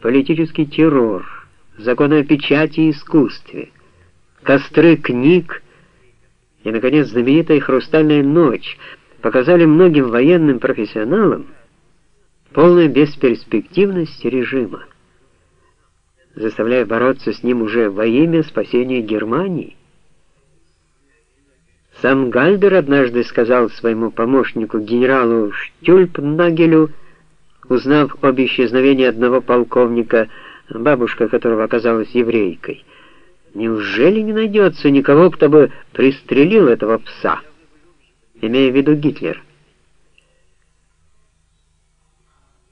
политический террор, законы о печати и искусстве, костры книг и, наконец, знаменитая «Хрустальная ночь» показали многим военным профессионалам полную бесперспективность режима, заставляя бороться с ним уже во имя спасения Германии. Сам Гальдер однажды сказал своему помощнику генералу Штюльпнагелю, узнав об исчезновении одного полковника, бабушка которого оказалась еврейкой, «Неужели не найдется никого, кто бы пристрелил этого пса?» имея в виду Гитлер.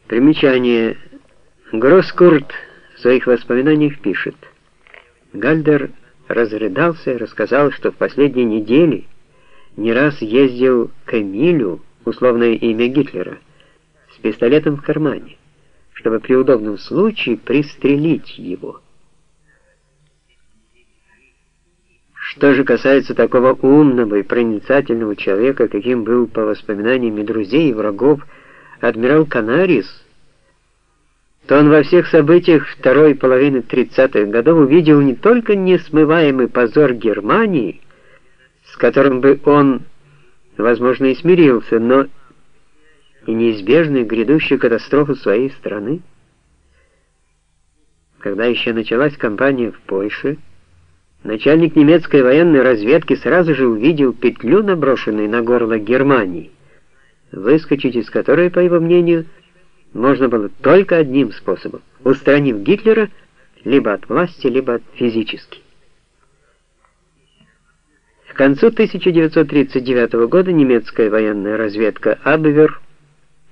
Примечание. Гроскурт в своих воспоминаниях пишет. Гальдер разрыдался и рассказал, что в последние недели не раз ездил к Эмилю, условное имя Гитлера, с пистолетом в кармане, чтобы при удобном случае пристрелить его. Что же касается такого умного и проницательного человека, каким был по воспоминаниям и друзей, и врагов адмирал Канарис, то он во всех событиях второй половины 30-х годов увидел не только несмываемый позор Германии, с которым бы он, возможно, и смирился, но и неизбежную грядущую катастрофу своей страны. Когда еще началась кампания в Польше, Начальник немецкой военной разведки сразу же увидел петлю, наброшенную на горло Германии, выскочить из которой, по его мнению, можно было только одним способом, устранив Гитлера либо от власти, либо физически. К концу 1939 года немецкая военная разведка Абвер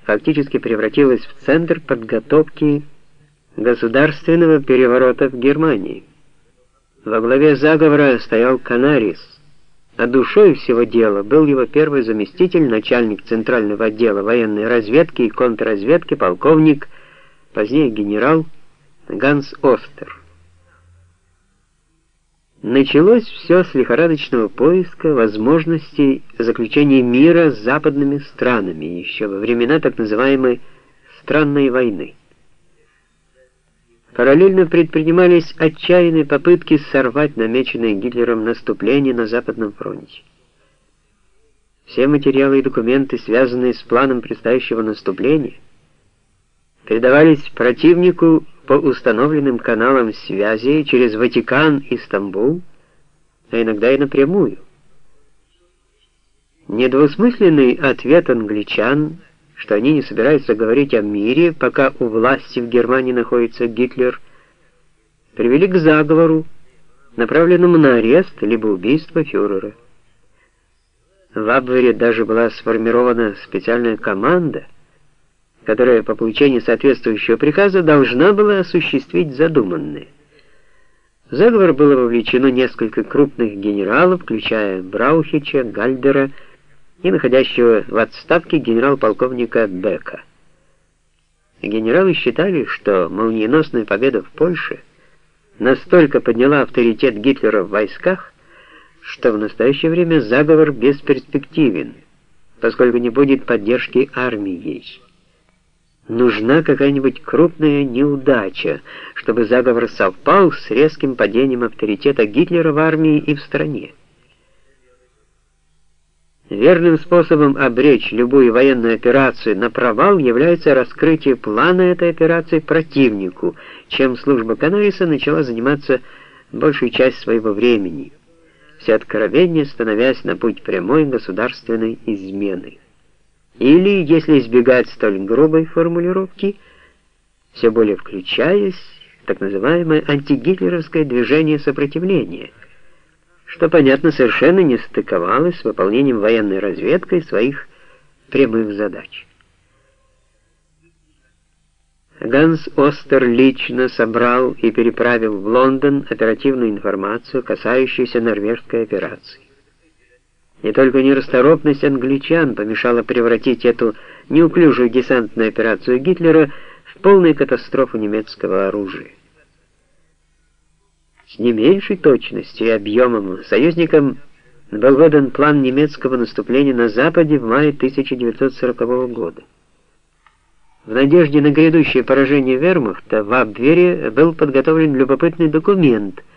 фактически превратилась в центр подготовки государственного переворота в Германии. Во главе заговора стоял Канарис, а душой всего дела был его первый заместитель, начальник Центрального отдела военной разведки и контрразведки, полковник, позднее генерал Ганс Остер. Началось все с лихорадочного поиска возможностей заключения мира с западными странами еще во времена так называемой «странной войны». Параллельно предпринимались отчаянные попытки сорвать намеченное Гитлером наступление на Западном фронте. Все материалы и документы, связанные с планом предстоящего наступления, передавались противнику по установленным каналам связи через Ватикан и Стамбул, а иногда и напрямую. Недвусмысленный ответ англичан – что они не собираются говорить о мире, пока у власти в Германии находится Гитлер, привели к заговору, направленному на арест либо убийство фюрера. В Абвере даже была сформирована специальная команда, которая по получении соответствующего приказа должна была осуществить задуманное. В заговор было вовлечено несколько крупных генералов, включая Браухича, Гальдера, и находящего в отставке генерал-полковника Бека. Генералы считали, что молниеносная победа в Польше настолько подняла авторитет Гитлера в войсках, что в настоящее время заговор бесперспективен, поскольку не будет поддержки армии. Нужна какая-нибудь крупная неудача, чтобы заговор совпал с резким падением авторитета Гитлера в армии и в стране. Верным способом обречь любую военную операцию на провал является раскрытие плана этой операции противнику, чем служба Канариса начала заниматься большую часть своего времени, все откровение становясь на путь прямой государственной измены. Или, если избегать столь грубой формулировки, все более включаясь в так называемое антигитлеровское движение сопротивления – что, понятно, совершенно не стыковалось с выполнением военной разведкой своих прямых задач. Ганс Остер лично собрал и переправил в Лондон оперативную информацию, касающуюся норвежской операции. Не только нерасторопность англичан помешала превратить эту неуклюжую десантную операцию Гитлера в полную катастрофу немецкого оружия с не меньшей точностью и объемом союзникам был выдан план немецкого наступления на Западе в мае 1940 года. В надежде на грядущее поражение вермахта в Абвере был подготовлен любопытный документ –